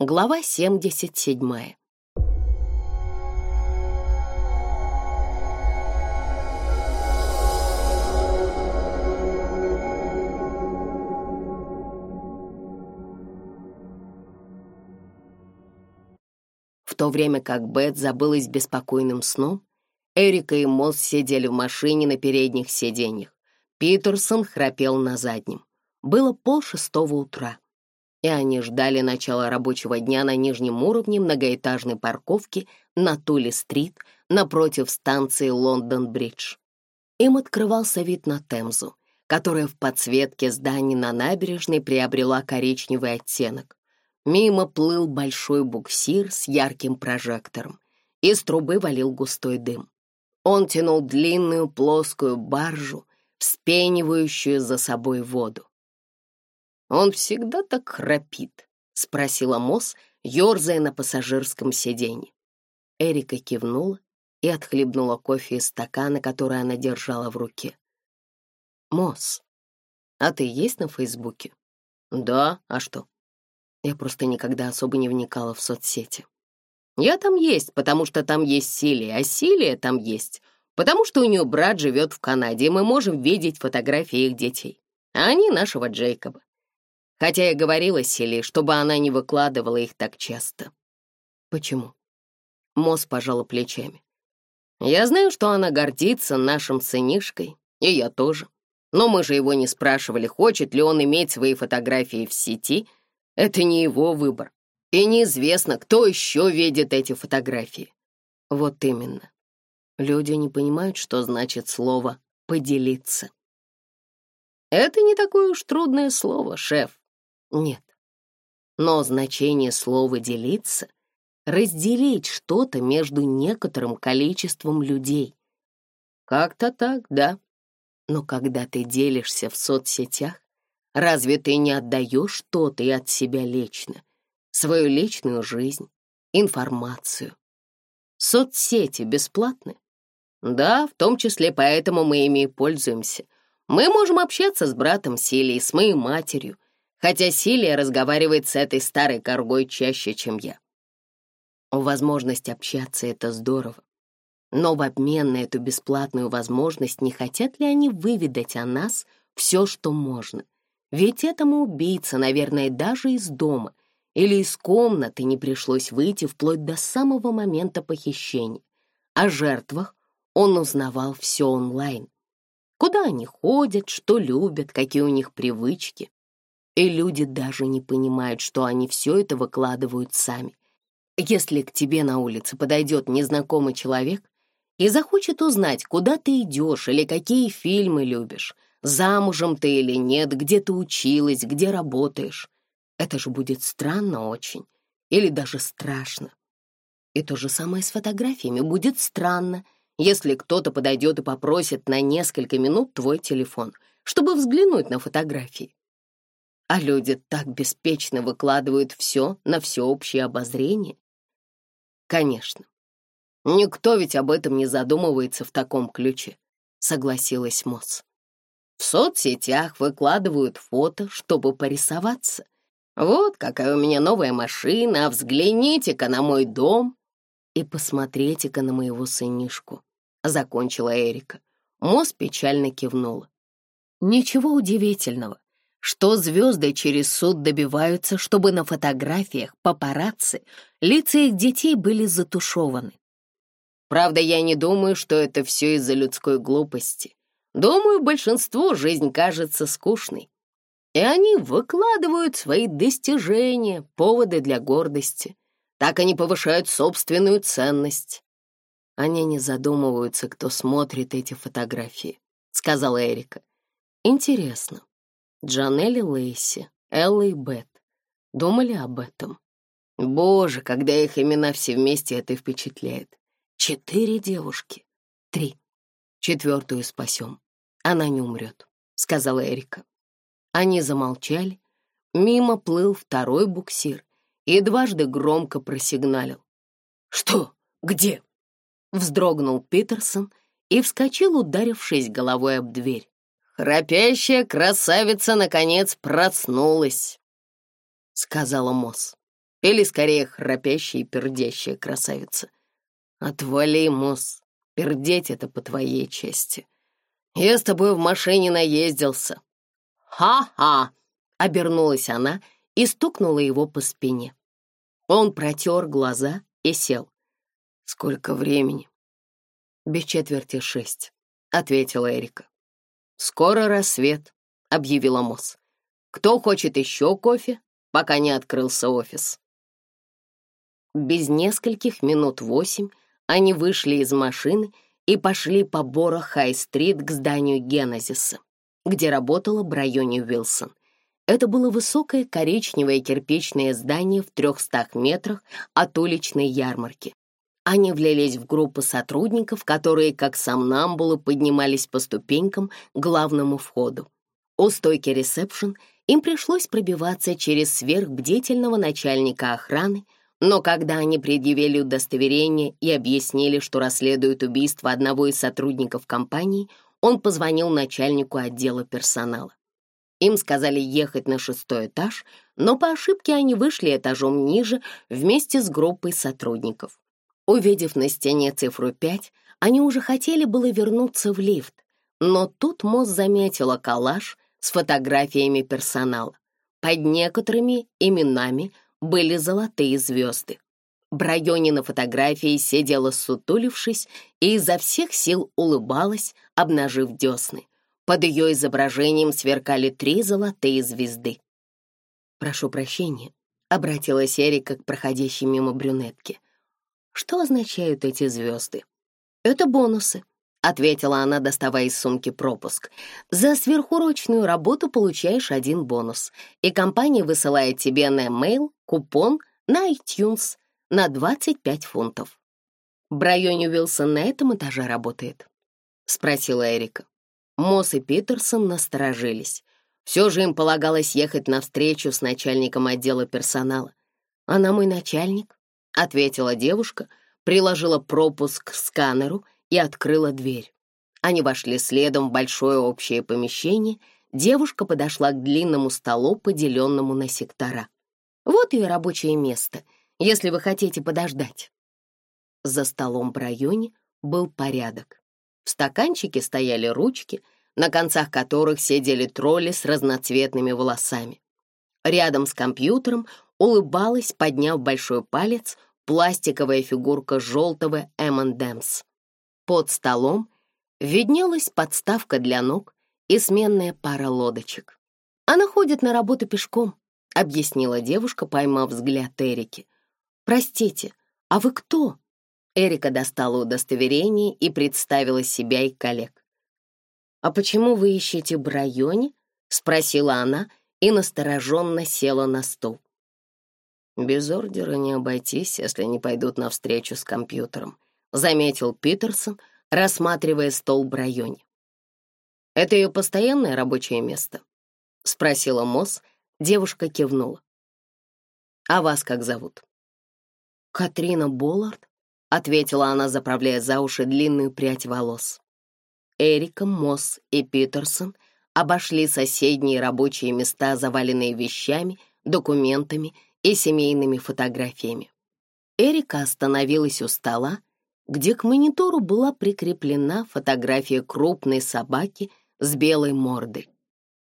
Глава 77. В то время как Бет забылась беспокойным сном, Эрика и Мосс сидели в машине на передних сиденьях. Питерсон храпел на заднем. Было полшестого утра и они ждали начала рабочего дня на нижнем уровне многоэтажной парковки на Тули-стрит напротив станции Лондон-Бридж. Им открывался вид на Темзу, которая в подсветке зданий на набережной приобрела коричневый оттенок. Мимо плыл большой буксир с ярким прожектором. Из трубы валил густой дым. Он тянул длинную плоскую баржу, вспенивающую за собой воду. «Он всегда так храпит?» — спросила Мосс, ерзая на пассажирском сиденье. Эрика кивнула и отхлебнула кофе из стакана, который она держала в руке. «Мосс, а ты есть на Фейсбуке?» «Да, а что?» Я просто никогда особо не вникала в соцсети. «Я там есть, потому что там есть Силия, а Силия там есть, потому что у нее брат живет в Канаде, и мы можем видеть фотографии их детей, а они нашего Джейкоба. Хотя я говорила Селе, чтобы она не выкладывала их так часто. Почему? Мос пожала плечами. Я знаю, что она гордится нашим сынишкой, и я тоже. Но мы же его не спрашивали, хочет ли он иметь свои фотографии в сети. Это не его выбор. И неизвестно, кто еще видит эти фотографии. Вот именно. Люди не понимают, что значит слово «поделиться». Это не такое уж трудное слово, шеф. Нет. Но значение слова «делиться» — разделить что-то между некоторым количеством людей. Как-то так, да. Но когда ты делишься в соцсетях, разве ты не отдаешь что-то и от себя лично? Свою личную жизнь, информацию. Соцсети бесплатны? Да, в том числе поэтому мы ими пользуемся. Мы можем общаться с братом Силией, с моей матерью, хотя Силия разговаривает с этой старой коргой чаще, чем я. Возможность общаться — это здорово. Но в обмен на эту бесплатную возможность не хотят ли они выведать о нас все, что можно? Ведь этому убийца, наверное, даже из дома или из комнаты не пришлось выйти вплоть до самого момента похищения. О жертвах он узнавал все онлайн. Куда они ходят, что любят, какие у них привычки. И люди даже не понимают, что они все это выкладывают сами. Если к тебе на улице подойдет незнакомый человек и захочет узнать, куда ты идешь или какие фильмы любишь, замужем ты или нет, где ты училась, где работаешь, это же будет странно очень или даже страшно. И то же самое с фотографиями будет странно, если кто-то подойдет и попросит на несколько минут твой телефон, чтобы взглянуть на фотографии а люди так беспечно выкладывают все на всеобщее обозрение. Конечно, никто ведь об этом не задумывается в таком ключе, согласилась Мосс. В соцсетях выкладывают фото, чтобы порисоваться. Вот какая у меня новая машина, взгляните-ка на мой дом и посмотрите-ка на моего сынишку, закончила Эрика. Мосс печально кивнула. Ничего удивительного что звезды через суд добиваются, чтобы на фотографиях папарацци лица их детей были затушеваны. Правда, я не думаю, что это все из-за людской глупости. Думаю, большинству жизнь кажется скучной. И они выкладывают свои достижения, поводы для гордости. Так они повышают собственную ценность. Они не задумываются, кто смотрит эти фотографии, — сказала Эрика. Интересно, Джанель Лейси, Элла и Бет, думали об этом. Боже, когда их имена все вместе, это впечатляет. Четыре девушки. Три. Четвертую спасем. Она не умрет, сказала Эрика. Они замолчали. Мимо плыл второй буксир и дважды громко просигналил. «Что? Где?» Вздрогнул Питерсон и вскочил, ударившись головой об дверь. «Храпящая красавица наконец проснулась», — сказала Мосс. Или, скорее, храпящая и пердящая красавица. «Отвали, Мосс, пердеть это по твоей части. Я с тобой в машине наездился». «Ха-ха!» — обернулась она и стукнула его по спине. Он протер глаза и сел. «Сколько времени?» «Без четверти шесть», — ответила Эрика. «Скоро рассвет», — объявила Мосс. «Кто хочет еще кофе, пока не открылся офис?» Без нескольких минут восемь они вышли из машины и пошли по Бора Хай-стрит к зданию Генезиса, где работала Брайони Уилсон. Это было высокое коричневое кирпичное здание в трехстах метрах от уличной ярмарки. Они влились в группы сотрудников, которые, как сам сомнамбулы, поднимались по ступенькам к главному входу. У стойки ресепшн им пришлось пробиваться через сверхбдительного начальника охраны, но когда они предъявили удостоверение и объяснили, что расследуют убийство одного из сотрудников компании, он позвонил начальнику отдела персонала. Им сказали ехать на шестой этаж, но по ошибке они вышли этажом ниже вместе с группой сотрудников. Увидев на стене цифру 5, они уже хотели было вернуться в лифт, но тут Мосс заметила калаш с фотографиями персонала. Под некоторыми именами были золотые звезды. Брайони на фотографии сидела сутулившись и изо всех сил улыбалась, обнажив десны. Под ее изображением сверкали три золотые звезды. «Прошу прощения», — обратилась Эрика к проходящей мимо брюнетке что означают эти звезды. «Это бонусы», — ответила она, доставая из сумки пропуск. «За сверхурочную работу получаешь один бонус, и компания высылает тебе на e-mail купон на iTunes на 25 фунтов». «Брайони Уилсон на этом этаже работает?» — спросила Эрика. Мосс и Питерсон насторожились. Все же им полагалось ехать на встречу с начальником отдела персонала. «Она мой начальник», — ответила девушка, приложила пропуск к сканеру и открыла дверь. Они вошли следом в большое общее помещение. Девушка подошла к длинному столу, поделенному на сектора. «Вот ее рабочее место, если вы хотите подождать». За столом в районе был порядок. В стаканчике стояли ручки, на концах которых сидели тролли с разноцветными волосами. Рядом с компьютером улыбалась, подняв большой палец, пластиковая фигурка желтого Эммондемс. Под столом виднелась подставка для ног и сменная пара лодочек. «Она ходит на работу пешком», — объяснила девушка, поймав взгляд Эрики. «Простите, а вы кто?» Эрика достала удостоверение и представила себя и коллег. «А почему вы ищете в районе?» — спросила она и настороженно села на стол. Без ордера не обойтись, если они пойдут навстречу с компьютером», заметил Питерсон, рассматривая стол в районе. «Это ее постоянное рабочее место?» — спросила Мосс. Девушка кивнула. «А вас как зовут?» «Катрина Боллард», — ответила она, заправляя за уши длинную прядь волос. Эрика, Мосс и Питерсон обошли соседние рабочие места, заваленные вещами, документами и семейными фотографиями. Эрика остановилась у стола, где к монитору была прикреплена фотография крупной собаки с белой мордой.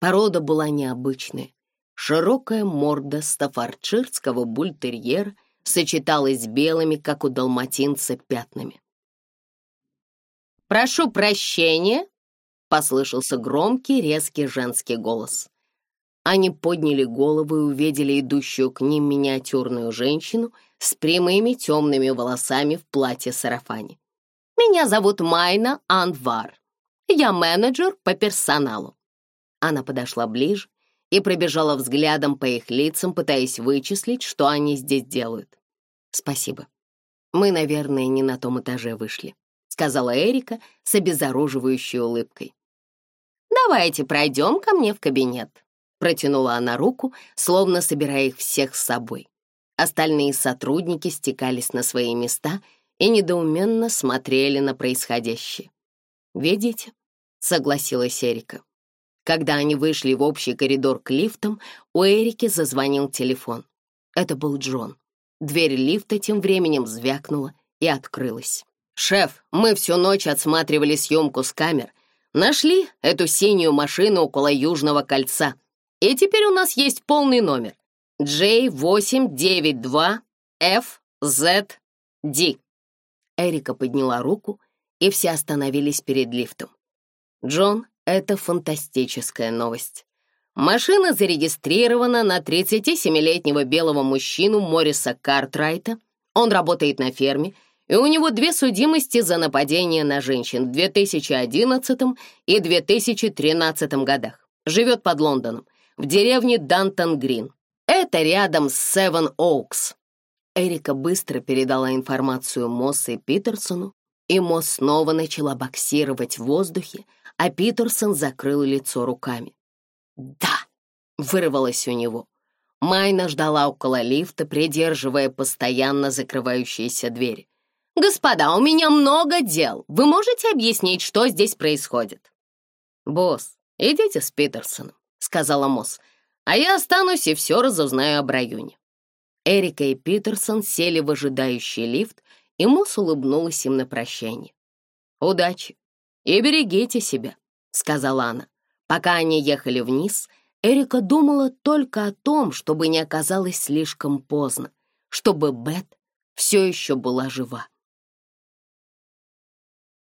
Порода была необычная. Широкая морда стафарчирского бультерьера сочеталась с белыми, как у далматинца, пятнами. «Прошу прощения!» — послышался громкий, резкий женский голос. Они подняли головы и увидели идущую к ним миниатюрную женщину с прямыми темными волосами в платье-сарафане. «Меня зовут Майна Анвар. Я менеджер по персоналу». Она подошла ближе и пробежала взглядом по их лицам, пытаясь вычислить, что они здесь делают. «Спасибо. Мы, наверное, не на том этаже вышли», — сказала Эрика с обезоруживающей улыбкой. «Давайте пройдем ко мне в кабинет», протянула она руку, словно собирая их всех с собой. Остальные сотрудники стекались на свои места и недоуменно смотрели на происходящее. «Видите?» — согласилась Эрика. Когда они вышли в общий коридор к лифтам, у Эрики зазвонил телефон. Это был Джон. Дверь лифта тем временем звякнула и открылась. «Шеф, мы всю ночь отсматривали съемку с камер. Нашли эту синюю машину около Южного кольца», и теперь у нас есть полный номер J892FZD. Эрика подняла руку, и все остановились перед лифтом. Джон, это фантастическая новость. Машина зарегистрирована на 37-летнего белого мужчину Мориса Картрайта. Он работает на ферме, и у него две судимости за нападение на женщин в 2011 и 2013 годах. Живет под Лондоном в деревне Дантон-Грин. Это рядом с Севен Оукс». Эрика быстро передала информацию Моссе и Питерсону, и Мосс снова начала боксировать в воздухе, а Питерсон закрыл лицо руками. «Да!» — вырвалось у него. Майна ждала около лифта, придерживая постоянно закрывающиеся двери. «Господа, у меня много дел. Вы можете объяснить, что здесь происходит?» «Босс, идите с Питерсоном», сказала Мосс. «А я останусь и все разузнаю об районе». Эрика и Питерсон сели в ожидающий лифт, и Мосс улыбнулась им на прощание. «Удачи и берегите себя», — сказала она. Пока они ехали вниз, Эрика думала только о том, чтобы не оказалось слишком поздно, чтобы Бет все еще была жива.